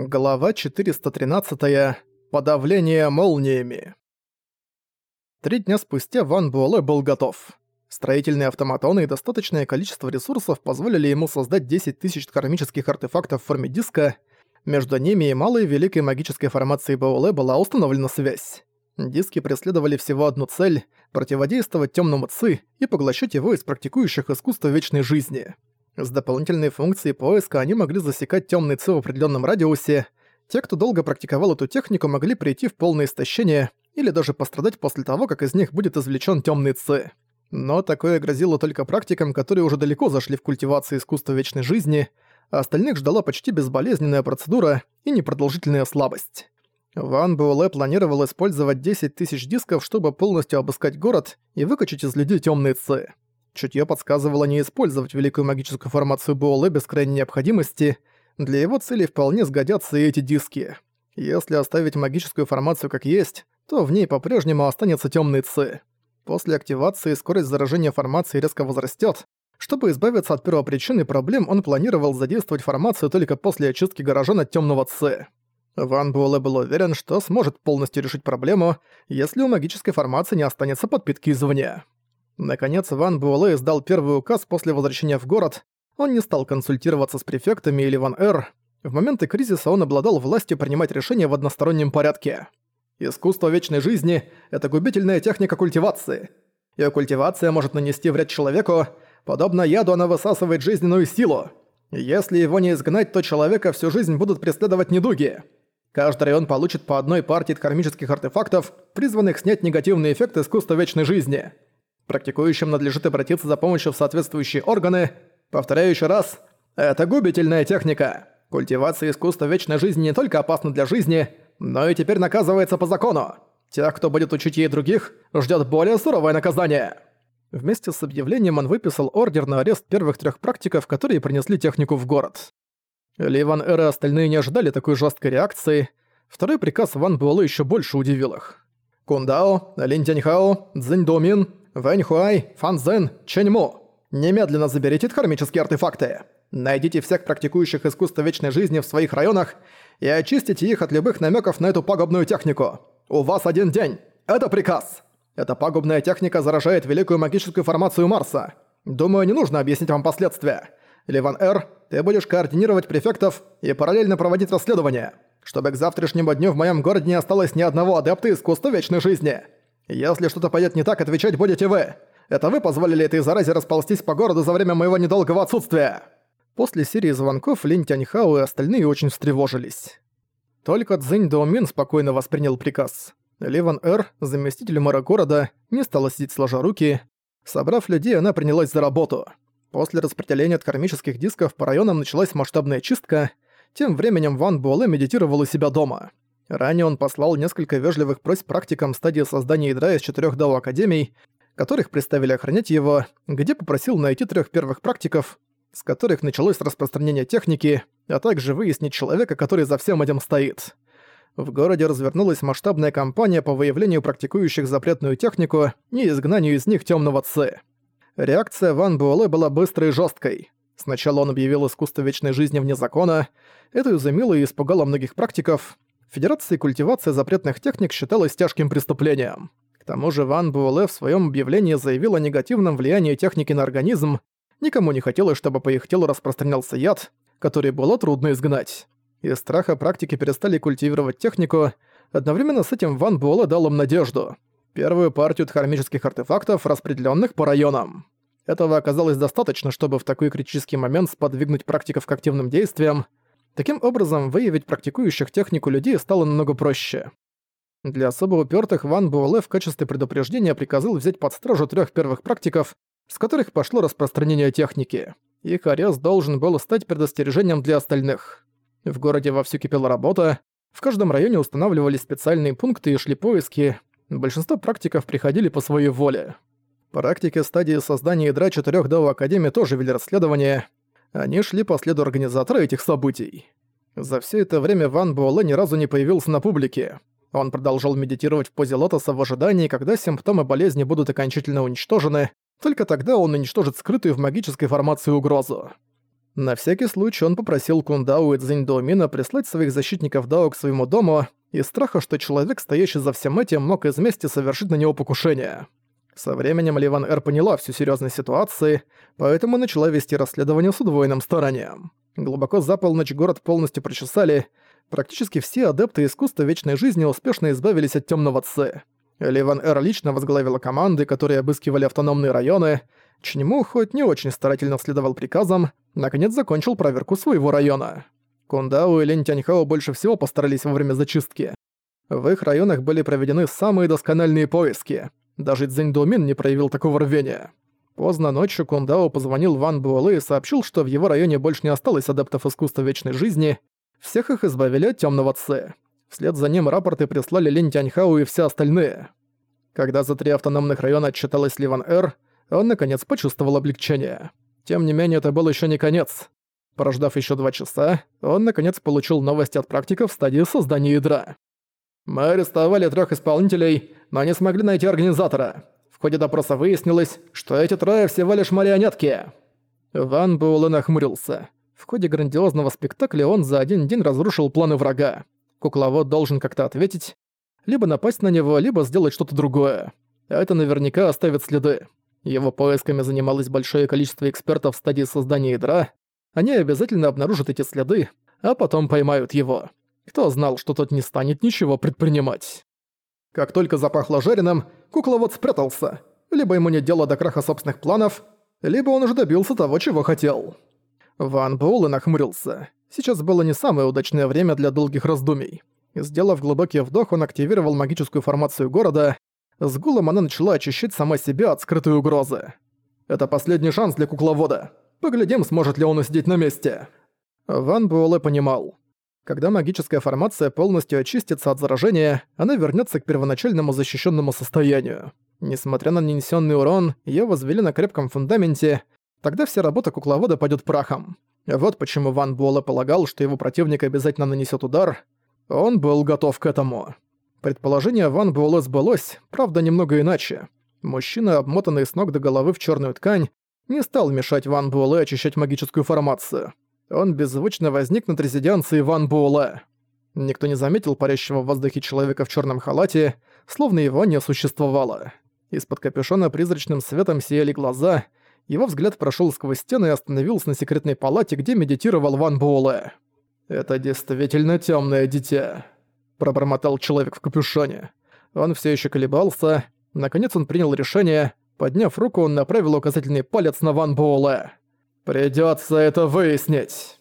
Глава 413. Подавление молниями. Три дня спустя Ван Буэлэ был готов. Строительные автоматоны и достаточное количество ресурсов позволили ему создать 10 тысяч кармических артефактов в форме диска. Между ними и малой великой магической формацией Буэлэ была установлена связь. Диски преследовали всего одну цель – противодействовать темному ци и поглощать его из практикующих искусство вечной жизни – с дополнительной функцией поиска они могли засекать темный ци в определенном радиусе. Те, кто долго практиковал эту технику, могли прийти в полное истощение или даже пострадать после того, как из них будет извлечен темный ци. Но такое грозило только практикам, которые уже далеко зашли в культивацию искусства вечной жизни, а остальных ждала почти безболезненная процедура и непродолжительная слабость. Ван Буэлэ планировал использовать 10 тысяч дисков, чтобы полностью обыскать город и выкачать из людей темные ци. Чутье подсказывало не использовать великую магическую формацию Буолы без крайней необходимости. Для его цели вполне сгодятся и эти диски. Если оставить магическую формацию как есть, то в ней по-прежнему останется темный ци. После активации скорость заражения формации резко возрастет. Чтобы избавиться от первопричины проблем, он планировал задействовать формацию только после очистки горожан от темного ци. Ван Буэлэ был уверен, что сможет полностью решить проблему, если у магической формации не останется подпитки извне. Наконец, Ван Буэлэ издал первый указ после возвращения в город. Он не стал консультироваться с префектами или Ван Эр. В моменты кризиса он обладал властью принимать решения в одностороннем порядке. Искусство вечной жизни – это губительная техника культивации. Её культивация может нанести вред человеку, подобно яду она высасывает жизненную силу. Если его не изгнать, то человека всю жизнь будут преследовать недуги. Каждый район получит по одной партии кармических артефактов, призванных снять негативный эффект искусства вечной жизни – Практикующим надлежит обратиться за помощью в соответствующие органы. Повторяю еще раз, это губительная техника. Культивация искусства вечной жизни не только опасна для жизни, но и теперь наказывается по закону. Тех, кто будет учить ей других, ждет более суровое наказание. Вместе с объявлением он выписал ордер на арест первых трех практиков, которые принесли технику в город. Ли Ван Эр и остальные не ожидали такой жесткой реакции. Второй приказ Ван Буэлэ еще больше удивил их. Кундао, Лин Тяньхао, Цзинь Домин, Вэнь Хуай, Фан Зен, Чэнь Му. Немедленно заберите кармические артефакты. Найдите всех практикующих искусство вечной жизни в своих районах и очистите их от любых намеков на эту пагубную технику. У вас один день. Это приказ. Эта пагубная техника заражает великую магическую формацию Марса. Думаю, не нужно объяснить вам последствия. Ливан Р, ты будешь координировать префектов и параллельно проводить расследование, чтобы к завтрашнему дню в моем городе не осталось ни одного адепта искусства вечной жизни. Если что-то пойдет не так, отвечать будете вы. Это вы позволили этой заразе расползтись по городу за время моего недолгого отсутствия». После серии звонков Линь Тяньхао и остальные очень встревожились. Только Цзинь Доумин спокойно воспринял приказ. Ливан Эр, заместитель мэра города, не стала сидеть сложа руки. Собрав людей, она принялась за работу. После распределения от кармических дисков по районам началась масштабная чистка. Тем временем Ван Буэлэ медитировал у себя дома. Ранее он послал несколько вежливых просьб практикам стадии создания ядра из четырех дао академий, которых представили охранять его, где попросил найти трех первых практиков, с которых началось распространение техники, а также выяснить человека, который за всем этим стоит. В городе развернулась масштабная кампания по выявлению практикующих запретную технику и изгнанию из них темного ци. Реакция Ван Буэлэ была быстрой и жесткой. Сначала он объявил искусство вечной жизни вне закона, это изумило и испугало многих практиков, Федерации культивация запретных техник считалась тяжким преступлением. К тому же Ван Буэлэ в своем объявлении заявил о негативном влиянии техники на организм, никому не хотелось, чтобы по их телу распространялся яд, который было трудно изгнать. Из страха практики перестали культивировать технику, одновременно с этим Ван Буэлэ дал им надежду. Первую партию дхармических артефактов, распределенных по районам. Этого оказалось достаточно, чтобы в такой критический момент сподвигнуть практиков к активным действиям, Таким образом, выявить практикующих технику людей стало намного проще. Для особо упертых Ван Буэлэ в качестве предупреждения приказал взять под стражу трех первых практиков, с которых пошло распространение техники. Их арест должен был стать предостережением для остальных. В городе вовсю кипела работа, в каждом районе устанавливались специальные пункты и шли поиски, большинство практиков приходили по своей воле. Практики стадии создания ядра четырех Дао Академии тоже вели расследование, они шли по следу организатора этих событий. За все это время Ван Буэлэ ни разу не появился на публике. Он продолжал медитировать в позе лотоса в ожидании, когда симптомы болезни будут окончательно уничтожены, только тогда он уничтожит скрытую в магической формации угрозу. На всякий случай он попросил Кундау и Цзиньдоумина прислать своих защитников Дао к своему дому из страха, что человек, стоящий за всем этим, мог из мести совершить на него покушение. Со временем Ливан Эр поняла всю серьезность ситуации, поэтому начала вести расследование с удвоенным старанием. Глубоко за полночь город полностью прочесали, практически все адепты искусства вечной жизни успешно избавились от темного Ци. Ливан Эр лично возглавила команды, которые обыскивали автономные районы, Чньму, хоть не очень старательно следовал приказам, наконец закончил проверку своего района. Кундау и Лень Тяньхао больше всего постарались во время зачистки. В их районах были проведены самые доскональные поиски. Даже Цзинь Думин не проявил такого рвения. Поздно ночью Кундао позвонил Ван Буэлэ и сообщил, что в его районе больше не осталось адептов искусства вечной жизни, всех их избавили от темного Ци. Вслед за ним рапорты прислали Линь Тяньхау и все остальные. Когда за три автономных района отчиталась Ливан Эр, он наконец почувствовал облегчение. Тем не менее, это был еще не конец. Прождав еще два часа, он наконец получил новости от практиков в стадии создания ядра. Мы арестовали трех исполнителей, но не смогли найти организатора. В ходе допроса выяснилось, что эти трое всего лишь марионетки. Ван Буэлэ нахмурился. В ходе грандиозного спектакля он за один день разрушил планы врага. Кукловод должен как-то ответить, либо напасть на него, либо сделать что-то другое. Это наверняка оставит следы. Его поисками занималось большое количество экспертов в стадии создания ядра. Они обязательно обнаружат эти следы, а потом поймают его. Кто знал, что тот не станет ничего предпринимать? Как только запахло жареным, кукловод спрятался. Либо ему нет дела до краха собственных планов, либо он уже добился того, чего хотел. Ван Боулен нахмурился. Сейчас было не самое удачное время для долгих раздумий. Сделав глубокий вдох, он активировал магическую формацию города. С гулом она начала очищать сама себя от скрытой угрозы. «Это последний шанс для кукловода. Поглядим, сможет ли он усидеть на месте». Ван Буэлэ понимал. Когда магическая формация полностью очистится от заражения, она вернется к первоначальному защищенному состоянию. Несмотря на нанесенный урон, ее возвели на крепком фундаменте, тогда вся работа кукловода пойдет прахом. Вот почему Ван Буэлэ полагал, что его противник обязательно нанесет удар. Он был готов к этому. Предположение Ван Буэлэ сбылось, правда, немного иначе. Мужчина, обмотанный с ног до головы в черную ткань, не стал мешать Ван Буэлэ очищать магическую формацию он беззвучно возник над резиденцией Ван Буэлэ. Никто не заметил парящего в воздухе человека в черном халате, словно его не существовало. Из-под капюшона призрачным светом сияли глаза, его взгляд прошел сквозь стены и остановился на секретной палате, где медитировал Ван Буэлэ. «Это действительно темное дитя», — пробормотал человек в капюшоне. Он все еще колебался. Наконец он принял решение. Подняв руку, он направил указательный палец на Ван Буэлэ. Придётся это выяснить.